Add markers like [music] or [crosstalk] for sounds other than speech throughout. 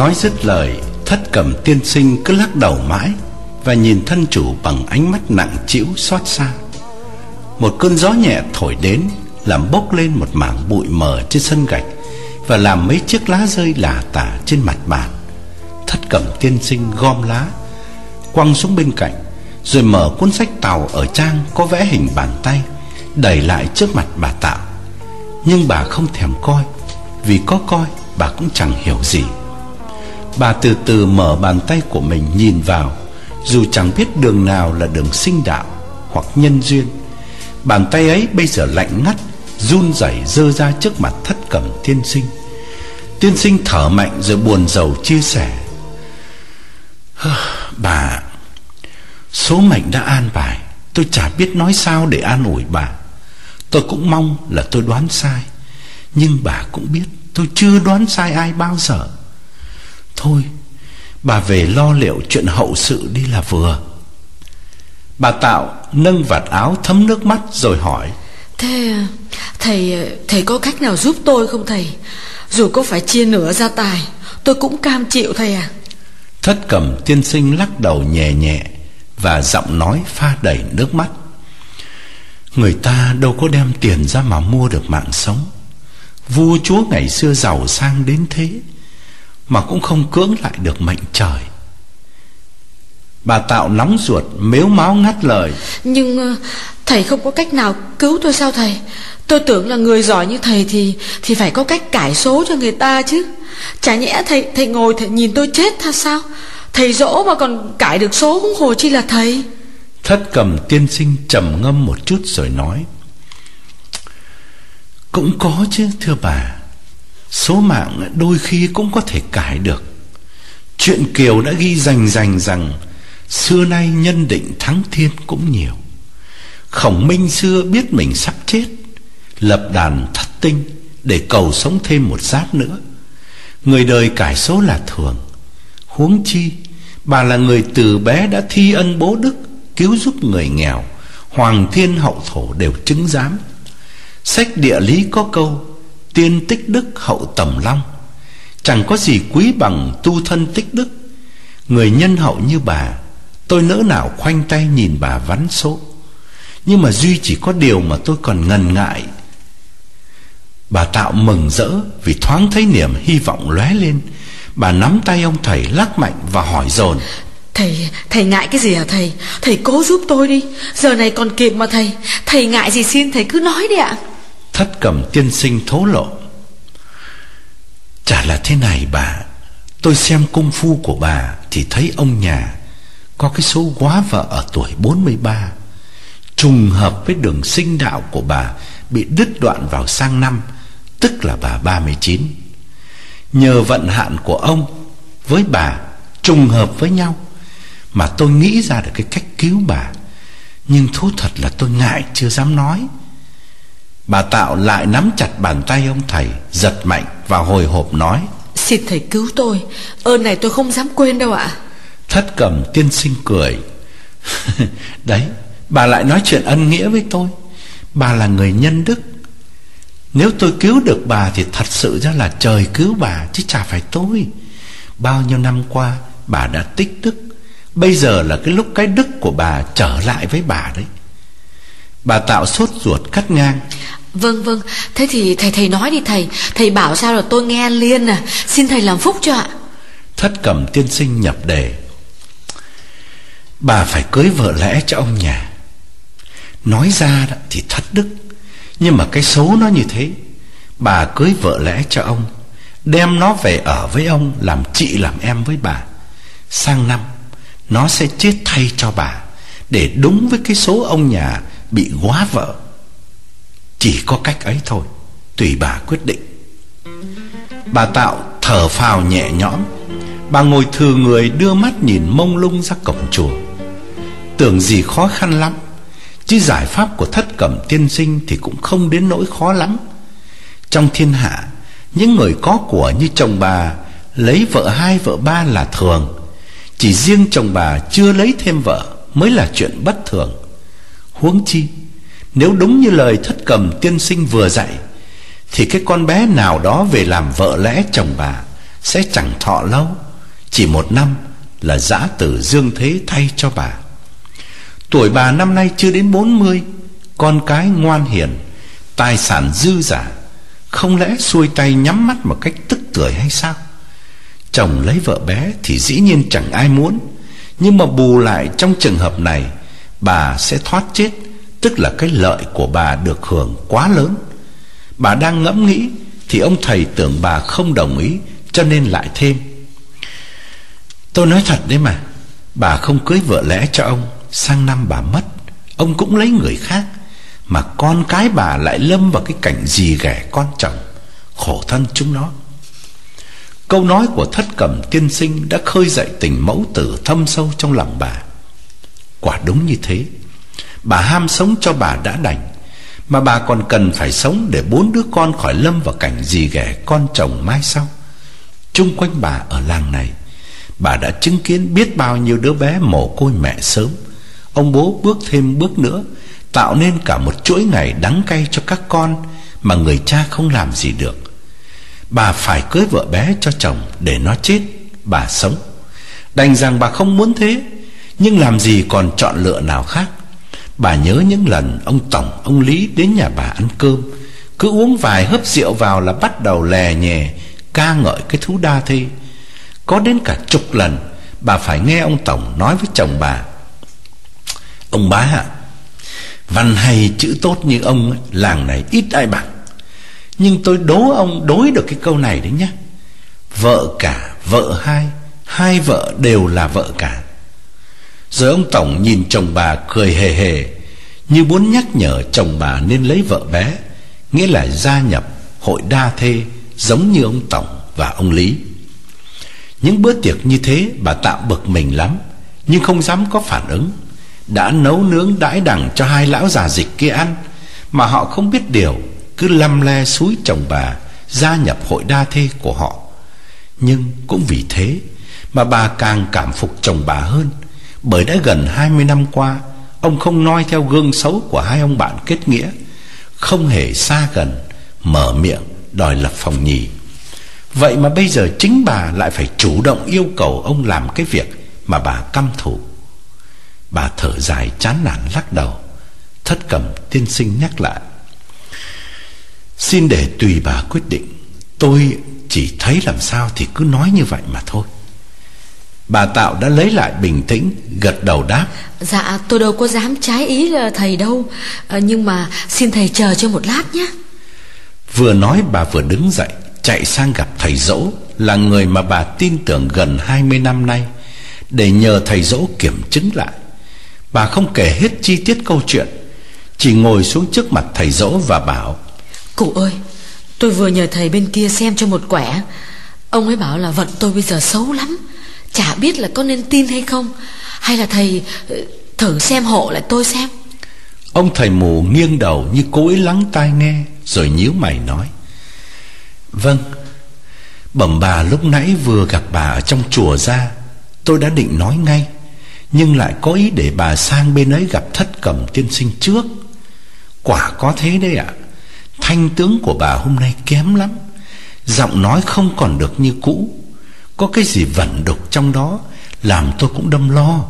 Nói dứt lời, Thất cầm tiên sinh cứ lắc đầu mãi Và nhìn thân chủ bằng ánh mắt nặng trĩu xót xa. Một cơn gió nhẹ thổi đến, Làm bốc lên một mảng bụi mờ trên sân gạch Và làm mấy chiếc lá rơi lả tả trên mặt bàn. Thất cẩm tiên sinh gom lá, Quăng xuống bên cạnh, Rồi mở cuốn sách tàu ở trang có vẽ hình bàn tay, Đẩy lại trước mặt bà Tạo. Nhưng bà không thèm coi, Vì có coi, bà cũng chẳng hiểu gì. Bà từ từ mở bàn tay của mình nhìn vào. Dù chẳng biết đường nào là đường sinh đạo Hoặc nhân duyên, Bàn tay ấy bây giờ lạnh ngắt, Run rẩy dơ ra trước mặt thất cẩm tiên sinh. Tiên sinh thở mạnh rồi buồn rầu chia sẻ. [sighs] Bà, Số mệnh đã an bài, Tôi chả biết nói sao để an ủi bà. Tôi cũng mong là tôi đoán sai, Nhưng bà cũng biết Tôi chưa đoán sai ai bao giờ. Thôi Bà về lo liệu chuyện hậu sự đi là vừa. Bà Tạo nâng vạt áo thấm nước mắt rồi hỏi. Thế thầy thầy có cách nào giúp tôi không thầy? Dù có phải chia nửa gia tài Tôi cũng cam chịu thầy à Thất cẩm tiên sinh lắc đầu nhẹ nhẹ Và giọng nói pha đầy nước mắt. Người ta đâu có đem tiền ra mà mua được mạng sống. Vua chúa ngày xưa giàu sang đến thế Mà cũng không cưỡng lại được mệnh trời. Bà Tạo nóng ruột Mếu máu ngắt lời. Nhưng ờ, thầy không có cách nào cứu tôi sao thầy? Tôi tưởng là người giỏi như thầy Thì thì phải có cách cải số cho người ta chứ. Chả nhẽ thầy thầy ngồi thầy nhìn tôi chết tha sao? Thầy dỗ mà còn cải được số cũng hồ chi là thầy? Thất cầm tiên sinh trầm ngâm một chút rồi nói Cũng có chứ thưa bà Số mạng đôi khi cũng có thể cải được. Chuyện Kiều đã ghi rành rành rằng Xưa nay nhân định thắng thiên cũng nhiều. Khổng minh xưa biết mình sắp chết, Lập đàn thất tinh Để cầu sống thêm một giáp nữa. Người đời cải số là thường. Huống chi, Bà là người từ bé đã thi ân bố đức, Cứu giúp người nghèo, Hoàng thiên hậu thổ đều chứng giám. Sách địa lý có câu Tiên tích đức hậu tầm long. Chẳng có gì quý bằng tu thân tích đức. Người nhân hậu như bà Tôi nỡ nào khoanh tay nhìn bà vắn số. Nhưng mà Duy chỉ có điều mà tôi còn ngần ngại. Bà Tạo mừng rỡ Vì thoáng thấy niềm hy vọng lóe lên. Bà nắm tay ông thầy lắc mạnh và hỏi dồn. Thầy, thầy ngại cái gì hả thầy? Thầy cố giúp tôi đi. Giờ này còn kịp mà thầy. Thầy ngại gì xin thầy cứ nói đi ạ. Thất cầm tiên sinh thố lộ. Chả là thế này bà, Tôi xem công phu của bà Thì thấy ông nhà Có cái số quá vợ ở tuổi 43 Trùng hợp với đường sinh đạo của bà Bị đứt đoạn vào sang năm, Tức là bà 39 Nhờ vận hạn của ông Với bà Trùng hợp với nhau Mà tôi nghĩ ra được cái cách cứu bà. Nhưng thú thật là tôi ngại chưa dám nói. Bà Tạo lại nắm chặt bàn tay ông thầy Giật mạnh và hồi hộp nói. Xin thầy cứu tôi Ơn này tôi không dám quên đâu ạ. Thất cầm tiên sinh cười. [laughs] Đấy Bà lại nói chuyện ân nghĩa với tôi. Bà là người nhân đức. Nếu tôi cứu được bà Thì thật sự ra là trời cứu bà Chứ chả phải tôi. Bao nhiêu năm qua bà đã tích đức. Bây giờ là cái lúc cái đức của bà Trở lại với bà đấy. Bà tạo sốt ruột cắt ngang Vâng vâng. Thế thì thầy thầy nói đi thầy. Thầy bảo sao là tôi nghe liên à. Xin thầy làm phúc cho ạ. Thất cầm tiên sinh nhập đề. Bà phải cưới vợ lẽ cho ông nhà. Nói ra đó thì thất đức. Nhưng mà cái số nó như thế. Bà cưới vợ lẽ cho ông. Đem nó về ở với ông, Làm chị, làm em với bà. Sang năm, Nó sẽ chết thay cho bà. Để đúng với cái số ông nhà Bị quá vợ. Chỉ có cách ấy thôi, Tùy bà quyết định. Bà Tạo thở phào nhẹ nhõm. Bà ngồi thừa người đưa mắt nhìn mông lung ra cổng chùa. Tưởng gì khó khăn lắm, Chứ giải pháp của thất cẩm tiên sinh Thì cũng không đến nỗi khó lắm. Trong thiên hạ, Những người có của như chồng bà, Lấy vợ hai, vợ ba là thường. Chỉ riêng chồng bà chưa lấy thêm vợ Mới là chuyện bất thường. Huống chi nếu đúng như lời thất cầm tiên sinh vừa dạy, Thì cái con bé nào đó về làm vợ lẽ chồng bà Sẽ chẳng thọ lâu. Chỉ một năm là giã tử dương thế thay cho bà. Tuổi bà năm nay chưa đến 40 Con cái ngoan hiền, Tài sản dư giả, Không lẽ xuôi tay nhắm mắt một cách tức tưởi hay sao? Chồng lấy vợ bé thì dĩ nhiên chẳng ai muốn, Nhưng mà bù lại trong trường hợp này, Bà sẽ thoát chết Tức là cái lợi của bà được hưởng quá lớn. Bà đang ngẫm nghĩ Thì ông thầy tưởng bà không đồng ý, Cho nên lại thêm. Tôi nói thật đấy mà, Bà không cưới vợ lẽ cho ông, Sang năm bà mất, Ông cũng lấy người khác, Mà con cái bà lại lâm vào cái cảnh gì ghẻ con chồng, Khổ thân chúng nó. Câu nói của thất cẩm tiên sinh Đã khơi dậy tình mẫu tử thâm sâu trong lòng bà. Quả đúng như thế. Bà ham sống cho bà đã đành. Mà bà còn cần phải sống Để bốn đứa con khỏi lâm vào cảnh gì ghẻ con chồng mai sau. Trung quanh bà ở làng này, Bà đã chứng kiến biết bao nhiêu đứa bé mồ côi mẹ sớm. Ông bố bước thêm bước nữa, Tạo nên cả một chuỗi ngày đắng cay cho các con Mà người cha không làm gì được. Bà phải cưới vợ bé cho chồng Để nó chết, Bà sống. Đành rằng bà không muốn thế, Nhưng làm gì còn chọn lựa nào khác. Bà nhớ những lần ông Tổng, Ông Lý đến nhà bà ăn cơm. Cứ uống vài hớp rượu vào là bắt đầu lè nhè, Ca ngợi cái thú đa thi Có đến cả chục lần, Bà phải nghe ông Tổng nói với chồng bà. Ông bá ạ, Văn hay chữ tốt như ông Làng này ít ai bằng. Nhưng tôi đố ông đối được cái câu này đấy nhá. Vợ cả Vợ hai Hai vợ đều là vợ cả. Rồi ông Tổng nhìn chồng bà cười hề hề, Như muốn nhắc nhở chồng bà nên lấy vợ bé, Nghĩa là gia nhập hội đa thê Giống như ông Tổng và ông Lý. Những bữa tiệc như thế bà tạo bực mình lắm, Nhưng không dám có phản ứng. Đã nấu nướng đãi đẳng cho hai lão già dịch kia ăn, mà họ không biết điều, cứ lăm le suối chồng bà gia nhập hội đa thê của họ. Nhưng cũng vì thế mà bà càng cảm phục chồng bà hơn bởi đã gần 20 năm qua, ông không noi theo gương xấu của hai ông bạn kết nghĩa, không hề xa gần, mở miệng đòi lập phòng nhì. Vậy mà bây giờ chính bà lại phải chủ động yêu cầu ông làm cái việc mà bà căm thù. Bà thở dài chán nản lắc đầu, Thất cầm tiên sinh nhắc lại. Xin để tùy bà quyết định, Tôi chỉ thấy làm sao thì cứ nói như vậy mà thôi. Bà Tạo đã lấy lại bình tĩnh Gật đầu đáp. Dạ tôi đâu có dám trái ý là thầy đâu. À, Nhưng mà xin thầy chờ cho một lát nhé. Vừa nói bà vừa đứng dậy Chạy sang gặp thầy dỗ Là người mà bà tin tưởng gần 20 năm nay Để nhờ thầy dỗ kiểm chứng lại. Bà không kể hết chi tiết câu chuyện Chỉ ngồi xuống trước mặt thầy dỗ và bảo Cụ ơi Tôi vừa nhờ thầy bên kia xem cho một quẻ. Ông ấy bảo là vận tôi bây giờ xấu lắm Chả biết là có nên tin hay không, Hay là thầy ờ, thử xem hộ lại tôi xem. Ông thầy mù nghiêng đầu như cố ý lắng tai nghe, Rồi nhíu mày nói. Vâng Bẩm bà lúc nãy vừa gặp bà ở trong chùa ra, Tôi đã định nói ngay, nhưng lại có ý để bà sang bên ấy gặp thất cầm tiên sinh trước. Quả có thế đấy ạ, Thanh tướng của bà hôm nay kém lắm, Giọng nói không còn được như cũ. Có cái gì vẩn đục trong đó, Làm tôi cũng đâm lo.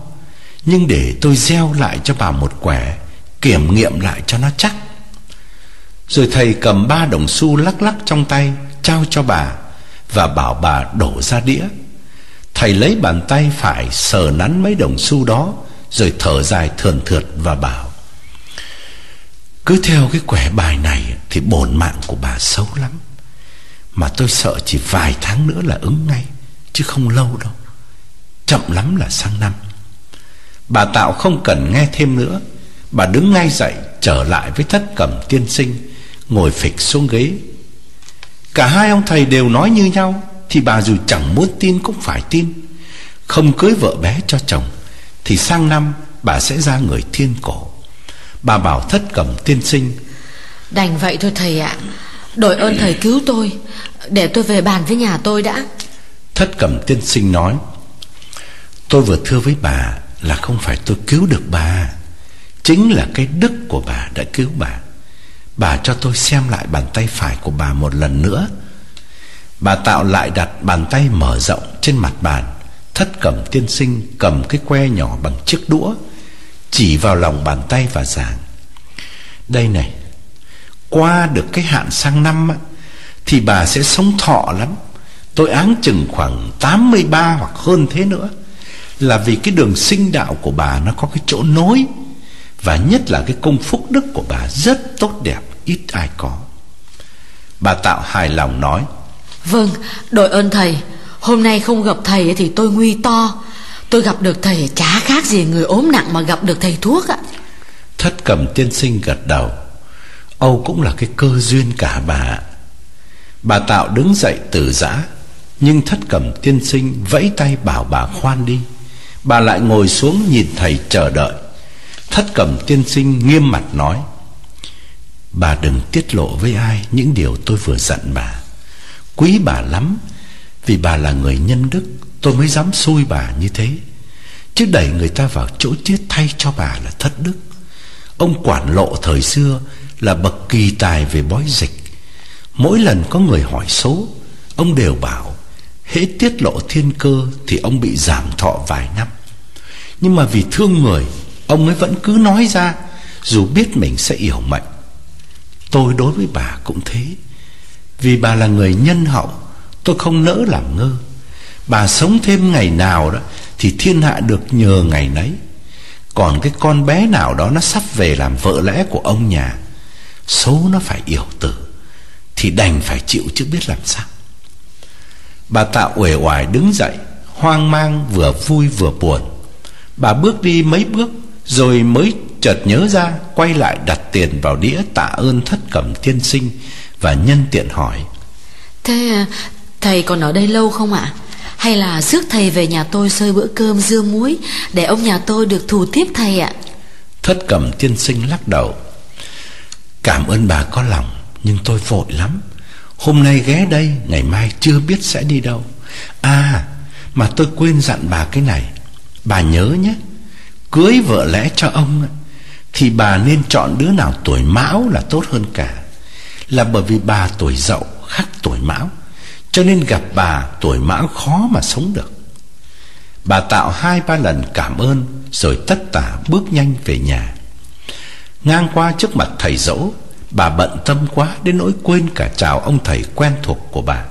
Nhưng để tôi gieo lại cho bà một quẻ, Kiểm nghiệm lại cho nó chắc. Rồi thầy cầm ba đồng xu lắc lắc trong tay, Trao cho bà Và bảo bà đổ ra đĩa. Thầy lấy bàn tay phải sờ nắn mấy đồng xu đó, Rồi thở dài thườn thượt và bảo, Cứ theo cái quẻ bài này Thì bổn mạng của bà xấu lắm. Mà tôi sợ chỉ vài tháng nữa là ứng ngay. Chứ không lâu đâu. Chậm lắm là sang năm. Bà Tạo không cần nghe thêm nữa. Bà đứng ngay dậy, Trở lại với thất cẩm tiên sinh, Ngồi phịch xuống ghế. Cả hai ông thầy đều nói như nhau, thì bà dù chẳng muốn tin cũng phải tin. Không cưới vợ bé cho chồng, Thì sang năm bà sẽ ra người thiên cổ. Bà bảo thất cầm tiên sinh, Đành vậy thôi thầy ạ. Đội ơn thầy cứu tôi, Để tôi về bàn với nhà tôi đã. Thất cầm tiên sinh nói, Tôi vừa thưa với bà Là không phải tôi cứu được bà, Chính là cái đức của bà đã cứu bà. Bà cho tôi xem lại bàn tay phải của bà một lần nữa. Bà Tạo lại đặt bàn tay mở rộng trên mặt bàn. Thất cầm tiên sinh cầm cái que nhỏ bằng chiếc đũa, Chỉ vào lòng bàn tay và giảng, Đây này, Qua được cái hạn sang năm Thì bà sẽ sống thọ lắm. Tôi áng chừng khoảng 83 hoặc hơn thế nữa Là vì cái đường sinh đạo của bà Nó có cái chỗ nối Và nhất là cái công phúc đức của bà Rất tốt đẹp Ít ai có. Bà Tạo hài lòng nói Vâng đội ơn thầy. Hôm nay không gặp thầy thì tôi nguy to. Tôi gặp được thầy chả khác gì người ốm nặng mà gặp được thầy thuốc ạ. Thất cầm tiên sinh gật đầu. Âu cũng là cái cơ duyên cả bà Bà Tạo đứng dậy từ giã nhưng thất cầm tiên sinh vẫy tay bảo bà khoan đi. Bà lại ngồi xuống nhìn thầy chờ đợi. Thất cầm tiên sinh nghiêm mặt nói, Bà đừng tiết lộ với ai những điều tôi vừa dặn bà. Quý bà lắm, Vì bà là người nhân đức, Tôi mới dám xui bà như thế. Chứ đẩy người ta vào chỗ chết thay cho bà là thất đức. Ông quản lộ thời xưa Là bậc kỳ tài về bói dịch. Mỗi lần có người hỏi số, Ông đều bảo Hễ tiết lộ thiên cơ Thì ông bị giảm thọ vài năm. Nhưng mà vì thương người, Ông ấy vẫn cứ nói ra, Dù biết mình sẽ yểu mệnh. Tôi đối với bà cũng thế. Vì bà là người nhân hậu, Tôi không nỡ làm ngơ. Bà sống thêm ngày nào đó Thì thiên hạ được nhờ ngày nấy. Còn cái con bé nào đó Nó sắp về làm vợ lẽ của ông nhà, Số nó phải yểu tử, Thì đành phải chịu chứ biết làm sao. Bà Tạo uể oải đứng dậy Hoang mang vừa vui vừa buồn. Bà bước đi mấy bước Rồi mới chợt nhớ ra Quay lại đặt tiền vào đĩa tạ ơn thất cẩm tiên sinh Và nhân tiện hỏi. Thế thầy còn ở đây lâu không ạ? Hay là rước thầy về nhà tôi xơi bữa cơm dưa muối Để ông nhà tôi được thù tiếp thầy ạ? Thất cẩm tiên sinh lắc đầu. Cảm ơn bà có lòng Nhưng tôi vội lắm Hôm nay ghé đây, Ngày mai chưa biết sẽ đi đâu. À mà tôi quên dặn bà cái này. Bà nhớ nhé, Cưới vợ lẽ cho ông Thì bà nên chọn đứa nào tuổi mão là tốt hơn cả. Là bởi vì bà tuổi dậu khắc tuổi mão, Cho nên gặp bà tuổi mão khó mà sống được. Bà tạo hai ba lần cảm ơn, Rồi tất tả bước nhanh về nhà. Ngang qua trước mặt thầy dỗ Bà bận tâm quá đến nỗi quên cả chào ông thầy quen thuộc của bà.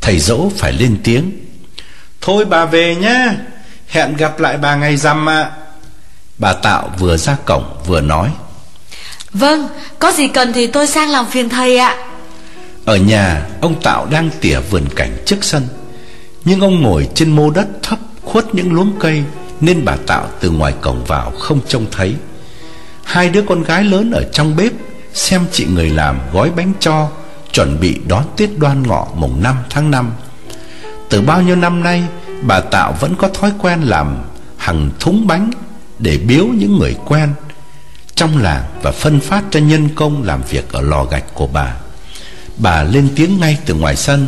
Thầy dỗ phải lên tiếng Thôi bà về nhá Hẹn gặp lại bà ngày rằm ạ. Bà Tạo vừa ra cổng vừa nói Vâng Có gì cần thì tôi sang làm phiền thầy ạ. Ở nhà ông Tạo đang tỉa vườn cảnh trước sân Nhưng ông ngồi trên mô đất thấp khuất những luống cây Nên bà Tạo từ ngoài cổng vào không trông thấy. Hai đứa con gái lớn ở trong bếp Xem chị người làm gói bánh cho Chuẩn bị đón Tết đoan ngọ mùng 5 tháng 5 Từ bao nhiêu năm nay Bà Tạo vẫn có thói quen làm hàng thúng bánh Để biếu những người quen Trong làng và phân phát cho nhân công làm việc ở lò gạch của bà. Bà lên tiếng ngay từ ngoài sân.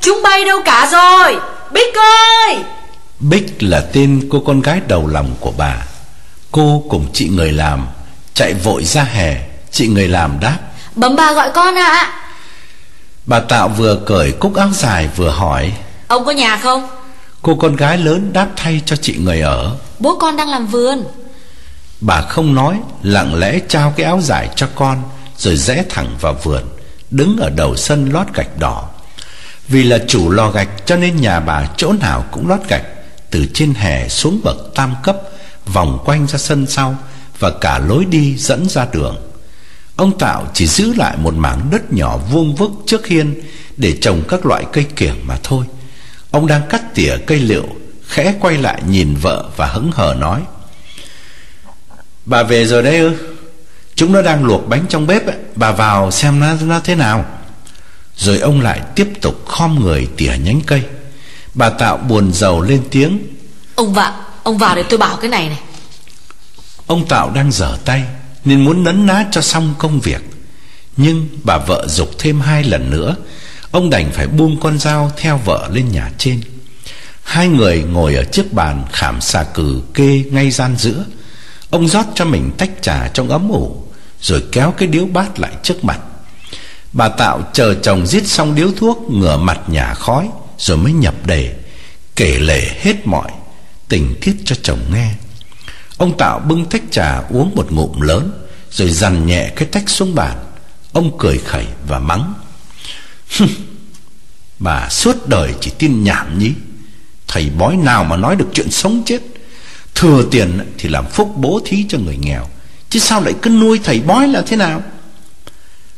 Chúng bay đâu cả rồi? Bích ơi! Bích là tên cô con gái đầu lòng của bà. Cô cùng chị người làm Chạy vội ra hè Chị người làm đáp Bấm bà gọi con ạ. Bà Tạo vừa cởi cúc áo dài vừa hỏi. Ông có nhà không? Cô con gái lớn đáp thay cho chị người ở. Bố con đang làm vườn. Bà không nói Lặng lẽ trao cái áo dài cho con Rồi rẽ thẳng vào vườn Đứng ở đầu sân lót gạch đỏ. Vì là chủ lò gạch Cho nên nhà bà chỗ nào cũng lót gạch Từ trên hè xuống bậc tam cấp Vòng quanh ra sân sau Và cả lối đi dẫn ra đường Ông Tạo chỉ giữ lại một mảng đất nhỏ vuông vức trước hiên Để trồng các loại cây kiểng mà thôi. Ông đang cắt tỉa cây liệu Khẽ quay lại nhìn vợ và hứng hờ nói Bà về rồi đấy ư? Chúng nó đang luộc bánh trong bếp ấy. Bà vào xem nó, nó thế nào. Rồi ông lại tiếp tục khom người tỉa nhánh cây. Bà Tạo buồn rầu lên tiếng Ông vào Ông vào để tôi bảo cái này này. Ông Tạo đang dở tay nên muốn nấn ná cho xong công việc. Nhưng bà vợ dục thêm hai lần nữa, Ông đành phải buông con dao theo vợ lên nhà trên. Hai người ngồi ở chiếc bàn khảm xà cừ kê ngay gian giữa. Ông rót cho mình tách trà trong ấm ủ, Rồi kéo cái điếu bát lại trước mặt. Bà Tạo chờ chồng giết xong điếu thuốc, Ngửa mặt nhà khói, Rồi mới nhập đề, Kể lể hết mọi, tình tiết cho chồng nghe. Ông Tạo bưng tách trà uống một ngụm lớn, Rồi dằn nhẹ cái tách xuống bàn. Ông cười khẩy và mắng. Bà suốt đời chỉ tin nhảm nhí. Thầy bói nào mà nói được chuyện sống chết? Thừa tiền thì làm phúc bố thí cho người nghèo, Chứ sao lại cứ nuôi thầy bói là thế nào?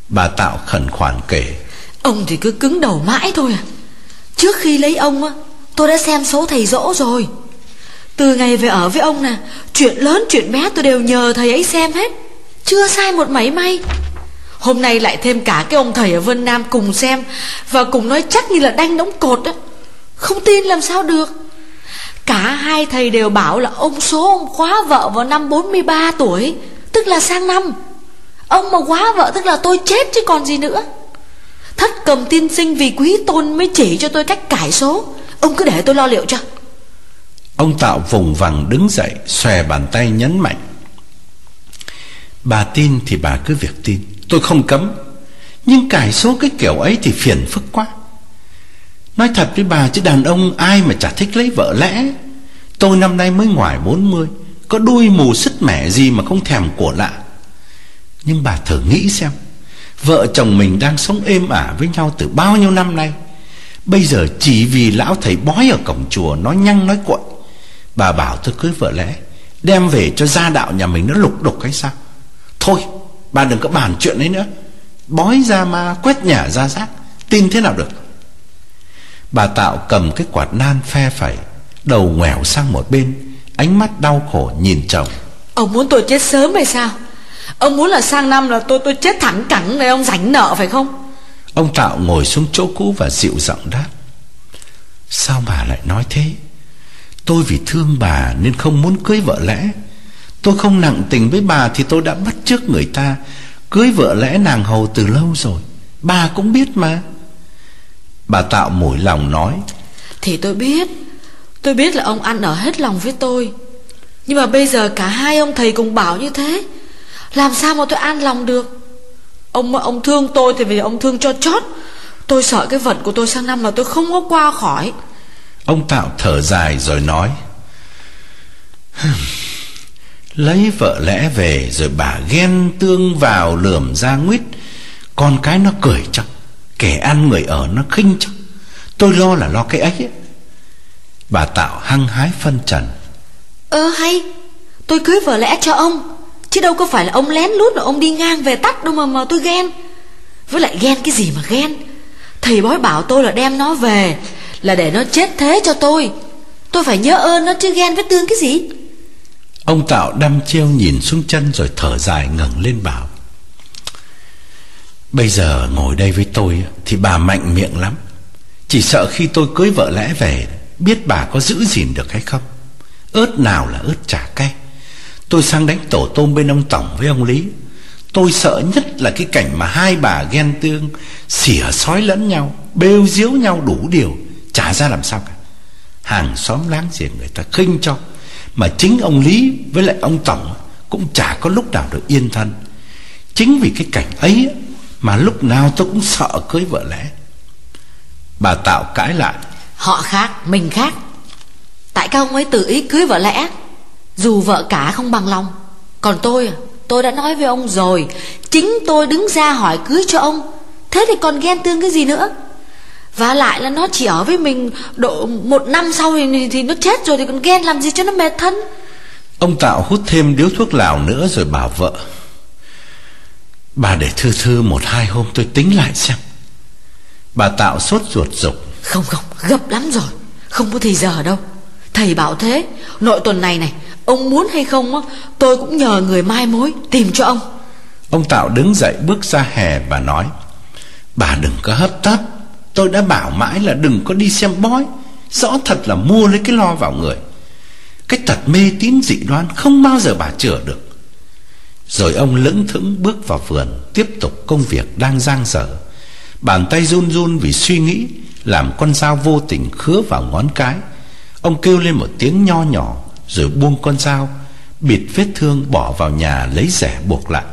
Bà Tạo khẩn khoản kể. Ông thì cứ cứng đầu mãi thôi à. Trước khi lấy ông á, Tôi đã xem số thầy dỗ rồi. Từ ngày về ở với ông nè, Chuyện lớn chuyện bé tôi đều nhờ thầy ấy xem hết. Chưa sai một mảy may. Hôm nay lại thêm cả cái ông thầy ở Vân Nam cùng xem Và cùng nói chắc như là đanh đóng cột á. Không tin làm sao được. Cả hai thầy đều bảo là ông số ông khóa vợ vào năm 43 tuổi, Tức là sang năm. Ông mà quá vợ tức là tôi chết chứ còn gì nữa. Thất cầm tiên sinh vì quý tôn mới chỉ cho tôi cách cải số. Ông cứ để tôi lo liệu cho. Ông Tạo vùng vằng đứng dậy, Xòe bàn tay nhấn mạnh. Bà tin thì bà cứ việc tin, Tôi không cấm. Nhưng cải số cái kiểu ấy thì phiền phức quá. Nói thật với bà, chứ đàn ông ai mà chả thích lấy vợ lẽ. Tôi năm nay mới ngoài 40 Có đuôi mù sứt mẻ gì mà không thèm của lạ. Nhưng bà thử nghĩ xem, Vợ chồng mình đang sống êm ả với nhau từ bao nhiêu năm nay? Bây giờ chỉ vì lão thầy bói ở cổng chùa Nói nhăng nói cuội Bà bảo tôi cưới vợ lẽ Đem về cho gia đạo nhà mình nó lục đục hay sao? Thôi bà đừng có bàn chuyện ấy nữa. Bói ra ma quét nhà ra rác Tin thế nào được? Bà Tạo cầm cái quạt nan phe phẩy Đầu ngoẻo sang một bên Ánh mắt đau khổ nhìn chồng. Ông muốn tôi chết sớm hay sao? Ông muốn là sang năm là tôi tôi chết thẳng cẳng Để ông rảnh nợ phải không? Ông Tạo ngồi xuống chỗ cũ và dịu giọng đáp. Sao bà lại nói thế Tôi vì thương bà nên không muốn cưới vợ lẽ. Tôi không nặng tình với bà Thì tôi đã bắt trước người ta. Cưới vợ lẽ nàng hầu từ lâu rồi. Bà cũng biết mà. Bà Tạo mũi lòng nói, Thì tôi biết. Tôi biết là ông ăn ở hết lòng với tôi. Nhưng mà bây giờ cả hai ông thầy cùng bảo như thế. Làm sao mà tôi an lòng được? Ông ông thương tôi thì vì ông thương cho chót. Tôi sợ cái vận của tôi sang năm mà tôi không có qua khỏi. Ông Tạo thở dài rồi nói Lấy vợ lẽ về rồi bà ghen tương vào lườm ra nguyết Con cái nó cười chắc Kẻ ăn người ở nó khinh chắc. Tôi lo là lo cái ấy, ấy. Bà Tạo hăng hái phân trần. Ơ hay Tôi cưới vợ lẽ cho ông Chứ đâu có phải là ông lén lút rồi ông đi ngang về tắt đâu mà mà tôi ghen. Với lại ghen cái gì mà ghen? Thầy bói bảo tôi là đem nó về là để nó chết thế cho tôi. Tôi phải nhớ ơn nó chứ ghen với tương cái gì? Ông Tạo đăm chiêu nhìn xuống chân rồi thở dài ngẩng lên bảo, Bây giờ ngồi đây với tôi Thì bà mạnh miệng lắm. Chỉ sợ khi tôi cưới vợ lẽ về, Biết bà có giữ gìn được hay không? Ớt nào là ớt chả cay. Tôi sang đánh tổ tôm bên ông Tổng với ông Lý. Tôi sợ nhất là cái cảnh mà hai bà ghen tương Xỉa sói lẫn nhau, Bêu diếu nhau đủ điều. Chả ra làm sao cả. Hàng xóm láng giềng người ta khinh cho. Mà chính ông Lý với lại ông Tổng Cũng chả có lúc nào được yên thân. Chính vì cái cảnh ấy Mà lúc nào tôi cũng sợ cưới vợ lẽ. Bà Tạo cãi lại. Họ khác, mình khác. Tại các ông ấy tự ý cưới vợ lẽ Dù vợ cả không bằng lòng. Còn tôi Tôi đã nói với ông rồi Chính tôi đứng ra hỏi cưới cho ông. Thế thì còn ghen tương cái gì nữa? Và lại là nó chỉ ở với mình Độ một năm sau thì, thì nó chết rồi Thì còn ghen làm gì cho nó mệt thân. Ông Tạo hút thêm điếu thuốc lào nữa Rồi bảo vợ Bà để thư thư một hai hôm tôi tính lại xem. Bà Tạo sốt ruột dục Không không gấp lắm rồi Không có thì giờ đâu. Thầy bảo thế Nội tuần này này Ông muốn hay không Tôi cũng nhờ người mai mối Tìm cho ông. Ông Tạo đứng dậy bước ra hè và nói Bà đừng có hấp tấp Tôi đã bảo mãi là đừng có đi xem bói. Rõ thật là mua lấy cái lo vào người. Cái thật mê tín dị đoan Không bao giờ bà chữa được. Rồi ông lững thững bước vào vườn, Tiếp tục công việc đang giang dở. Bàn tay run run vì suy nghĩ, Làm con dao vô tình khứa vào ngón cái. Ông kêu lên một tiếng nho nhỏ, Rồi buông con dao, Bịt vết thương bỏ vào nhà lấy rẻ buộc lại.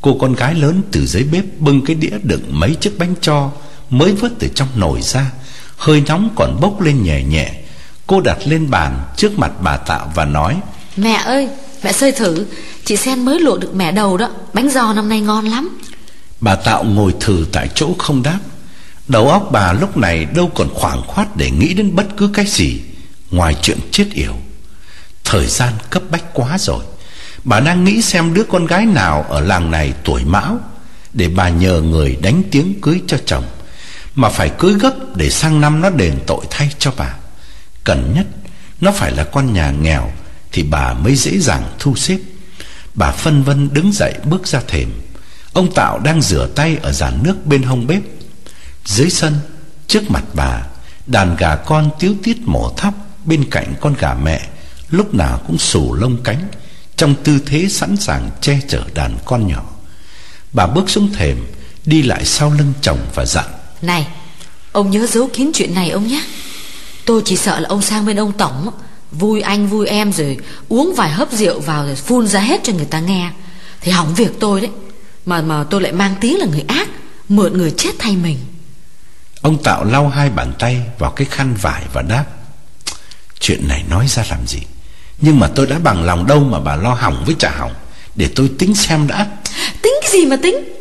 Cô con gái lớn từ dưới bếp bưng cái đĩa đựng mấy chiếc bánh cho Mới vớt từ trong nồi ra. Hơi nóng còn bốc lên nhẹ nhẹ. Cô đặt lên bàn trước mặt bà Tạo và nói Mẹ ơi mẹ xơi thử. Chị Sen mới luộc được mẹ đầu đó. Bánh giò năm nay ngon lắm. Bà Tạo ngồi thử tại chỗ không đáp. Đầu óc bà lúc này đâu còn khoảng khoát để nghĩ đến bất cứ cái gì Ngoài chuyện chết yểu. Thời gian cấp bách quá rồi. Bà đang nghĩ xem đứa con gái nào ở làng này tuổi mão Để bà nhờ người đánh tiếng cưới cho chồng mà phải cưới gấp để sang năm nó đền tội thay cho bà. Cần nhất, Nó phải là con nhà nghèo Thì bà mới dễ dàng thu xếp. Bà phân vân đứng dậy bước ra thềm. Ông Tạo đang rửa tay ở giàn nước bên hông bếp. Dưới sân, Trước mặt bà, Đàn gà con tiếu tiết mổ thóc Bên cạnh con gà mẹ, Lúc nào cũng sù lông cánh, Trong tư thế sẵn sàng che chở đàn con nhỏ. Bà bước xuống thềm, Đi lại sau lưng chồng và dặn. Này Ông nhớ giấu kín chuyện này ông nhé. Tôi chỉ sợ là ông sang bên ông Tổng Vui anh vui em rồi Uống vài hớp rượu vào rồi phun ra hết cho người ta nghe. Thì hỏng việc tôi đấy Mà mà tôi lại mang tiếng là người ác Mượn người chết thay mình. Ông Tạo lau hai bàn tay vào cái khăn vải và đáp Chuyện này nói ra làm gì? Nhưng mà tôi đã bằng lòng đâu mà bà lo hỏng với trả hỏng Để tôi tính xem đã. Tính cái gì mà tính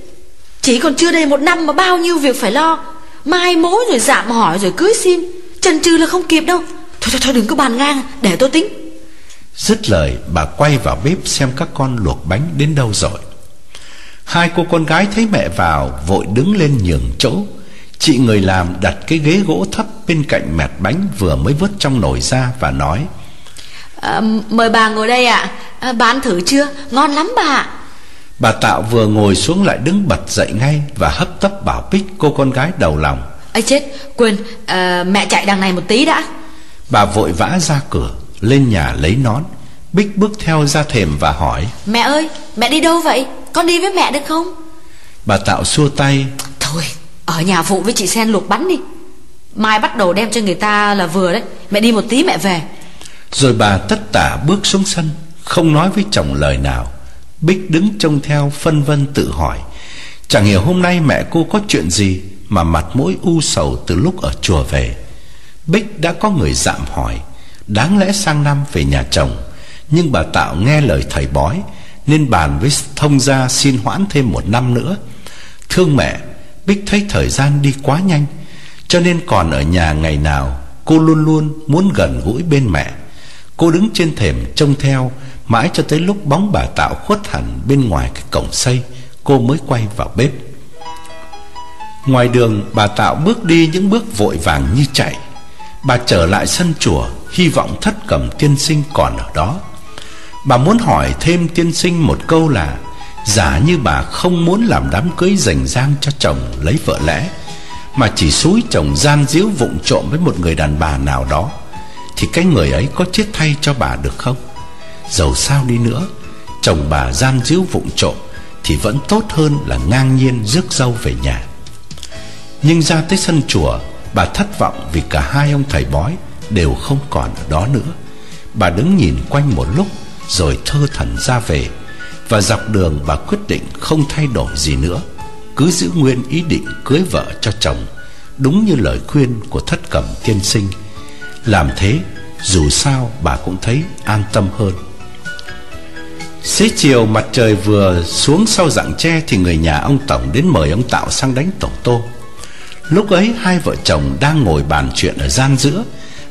Chỉ còn chưa đầy một năm mà bao nhiêu việc phải lo. Mai mối rồi dạm hỏi rồi cưới xin. Chần chừ là không kịp đâu. Thôi thôi thôi đừng có bàn ngang Để tôi tính. Dứt lời bà quay vào bếp xem các con luộc bánh đến đâu rồi. Hai cô con gái thấy mẹ vào Vội đứng lên nhường chỗ. Chị người làm đặt cái ghế gỗ thấp Bên cạnh mẹt bánh vừa mới vớt trong nồi ra Và nói à, Mời bà ngồi đây ạ. À. à, Bà ăn thử chưa? Ngon lắm bà ạ Bà Tạo vừa ngồi xuống lại đứng bật dậy ngay Và hấp tấp bảo Bích cô con gái đầu lòng. Ấy chết quên à, Mẹ chạy đằng này một tí đã. Bà vội vã ra cửa Lên nhà lấy nón. Bích bước theo ra thềm và hỏi. Mẹ ơi mẹ đi đâu vậy? Con đi với mẹ được không? Bà Tạo xua tay. Thôi ở nhà phụ với chị Sen luộc bánh đi. Mai bắt đầu đem cho người ta là vừa đấy. Mẹ đi một tí mẹ về. Rồi bà tất tả bước xuống sân Không nói với chồng lời nào Bích đứng trông theo, phân vân tự hỏi, Chẳng hiểu hôm nay mẹ cô có chuyện gì Mà mặt mũi u sầu từ lúc ở chùa về? Bích đã có người dạm hỏi, Đáng lẽ sang năm về nhà chồng, Nhưng bà Tạo nghe lời thầy bói, Nên bàn với thông gia xin hoãn thêm một năm nữa. Thương mẹ, Bích thấy thời gian đi quá nhanh, Cho nên còn ở nhà ngày nào, Cô luôn luôn muốn gần gũi bên mẹ. Cô đứng trên thềm trông theo Mãi cho tới lúc bóng bà Tạo khuất hẳn bên ngoài cái cổng xây, Cô mới quay vào bếp. Ngoài đường, bà Tạo bước đi những bước vội vàng như chạy. Bà trở lại sân chùa, Hy vọng thất cầm tiên sinh còn ở đó. Bà muốn hỏi thêm tiên sinh một câu là, Giả như bà không muốn làm đám cưới rành rang cho chồng lấy vợ lẽ, Mà chỉ xúi chồng gian díu vụng trộm với một người đàn bà nào đó, Thì cái người ấy có chết thay cho bà được không? Dầu sao đi nữa, Chồng bà gian díu vụng trộm Thì vẫn tốt hơn là ngang nhiên rước dâu về nhà. Nhưng ra tới sân chùa, Bà thất vọng vì cả hai ông thầy bói Đều không còn ở đó nữa. Bà đứng nhìn quanh một lúc Rồi thơ thần ra về và dọc đường bà quyết định không thay đổi gì nữa, Cứ giữ nguyên ý định cưới vợ cho chồng, Đúng như lời khuyên của thất cẩm tiên sinh. Làm thế, dù sao bà cũng thấy an tâm hơn. Xế chiều mặt trời vừa xuống sau rặng tre Thì người nhà ông Tổng đến mời ông Tạo sang đánh tổ tô. Lúc ấy, hai vợ chồng đang ngồi bàn chuyện ở gian giữa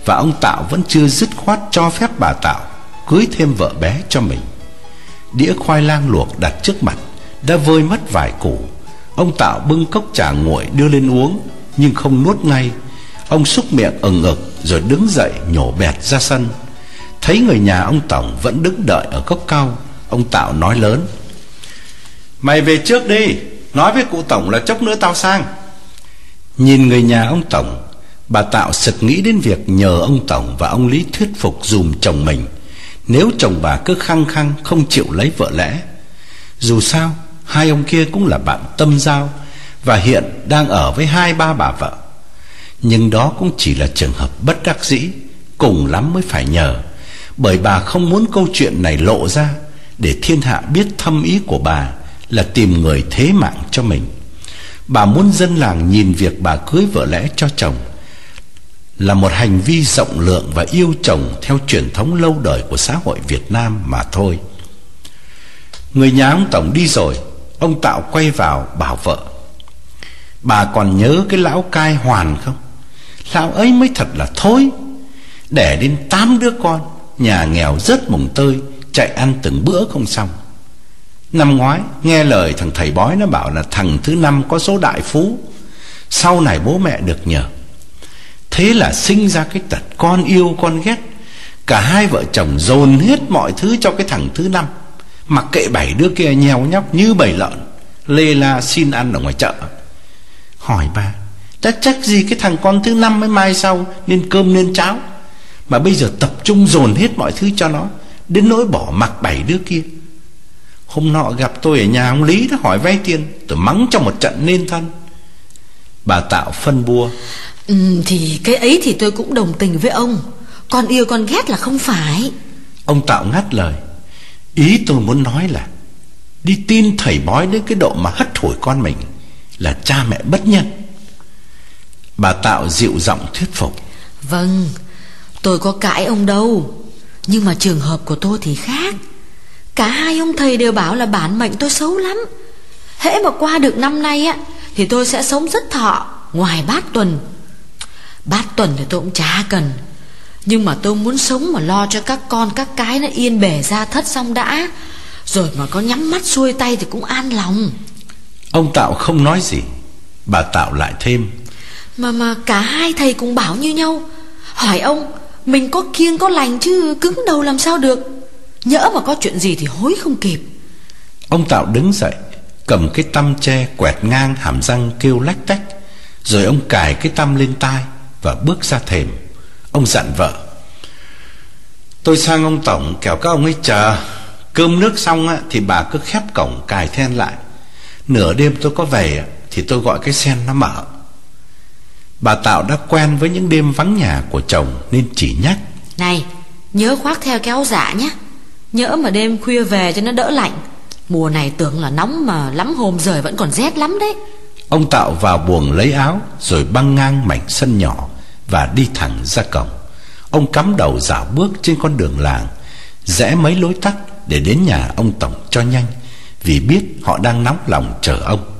Và ông Tạo vẫn chưa dứt khoát cho phép bà Tạo Cưới thêm vợ bé cho mình. Đĩa khoai lang luộc đặt trước mặt Đã vơi mất vài củ. Ông Tạo bưng cốc trà nguội đưa lên uống, Nhưng không nuốt ngay. Ông xúc miệng ừng ực Rồi đứng dậy nhổ bẹt ra sân. Thấy người nhà ông Tổng vẫn đứng đợi ở cốc cao Ông Tạo nói lớn, Mày về trước đi, Nói với cụ Tổng là chốc nữa tao sang. Nhìn người nhà ông Tổng, Bà Tạo sực nghĩ đến việc nhờ ông Tổng và ông Lý thuyết phục dùm chồng mình. Nếu chồng bà cứ khăng khăng, không chịu lấy vợ lẽ, Dù sao, Hai ông kia cũng là bạn tâm giao Và hiện đang ở với hai ba bà vợ. Nhưng đó cũng chỉ là trường hợp bất đắc dĩ, Cùng lắm mới phải nhờ, Bởi bà không muốn câu chuyện này lộ ra. Để thiên hạ biết thâm ý của bà là tìm người thế mạng cho mình. Bà muốn dân làng nhìn việc bà cưới vợ lẽ cho chồng Là một hành vi rộng lượng và yêu chồng Theo truyền thống lâu đời của xã hội Việt Nam mà thôi. Người nhà ông Tổng đi rồi, Ông Tạo quay vào bảo vợ, Bà còn nhớ cái lão cai hoàn không? Lão ấy mới thật là thối, Đẻ đến tám đứa con, Nhà nghèo rất mồng tơi Chạy ăn từng bữa không xong. Năm ngoái, nghe lời thằng thầy bói nó bảo là thằng thứ năm có số đại phú. Sau này bố mẹ được nhờ. Thế là sinh ra cái tật con yêu, con ghét. Cả hai vợ chồng dồn hết mọi thứ cho cái thằng thứ năm. Mặc kệ bảy đứa kia nheo nhóc như bầy lợn. Lê la xin ăn ở ngoài chợ. Hỏi bà Chắc chắc gì cái thằng con thứ năm mới mai sau Nên cơm nên cháo? Mà bây giờ tập trung dồn hết mọi thứ cho nó Đến nỗi bỏ mặc bảy đứa kia. Hôm nọ gặp tôi ở nhà ông Lý đó hỏi vay tiền Tôi mắng trong một trận nên thân. Bà Tạo phân bua. Ừ, Thì cái ấy thì tôi cũng đồng tình với ông. Con yêu con ghét là không phải. Ông Tạo ngắt lời. Ý tôi muốn nói là Đi tin thầy bói đến cái độ mà hất hủi con mình Là cha mẹ bất nhân. Bà Tạo dịu giọng thuyết phục. Vâng Tôi có cãi ông đâu Nhưng mà trường hợp của tôi thì khác. Cả hai ông thầy đều bảo là bản mệnh tôi xấu lắm. Hễ mà qua được năm nay á Thì tôi sẽ sống rất thọ Ngoài bát tuần. Bát tuần thì tôi cũng chả cần. Nhưng mà tôi muốn sống mà lo cho các con Các cái nó yên bể ra thất xong đã. Rồi mà có nhắm mắt xuôi tay Thì cũng an lòng. Ông Tạo không nói gì Bà Tạo lại thêm. Mà mà cả hai thầy cũng bảo như nhau. Hỏi ông mình có kiêng có lành chứ cứng đầu làm sao được? Nhỡ mà có chuyện gì thì hối không kịp. Ông Tạo đứng dậy Cầm cái tăm tre quẹt ngang hàm răng kêu lách tách Rồi ông cài cái tăm lên tai Và bước ra thềm. Ông dặn vợ Tôi sang ông Tổng kẻo các ông ấy chờ. Cơm nước xong á, thì bà cứ khép cổng cài then lại. Nửa đêm tôi có về Thì tôi gọi cái sen nó mở. Bà Tạo đã quen với những đêm vắng nhà của chồng Nên chỉ nhắc. Này nhớ khoác theo cái áo dạ nhé. Nhỡ mà đêm khuya về cho nó đỡ lạnh. Mùa này tưởng là nóng mà lắm hôm rời vẫn còn rét lắm đấy. Ông Tạo vào buồng lấy áo Rồi băng ngang mảnh sân nhỏ Và đi thẳng ra cổng. Ông cắm đầu dạo bước trên con đường làng Rẽ mấy lối tắt Để đến nhà ông Tổng cho nhanh Vì biết họ đang nóng lòng chờ ông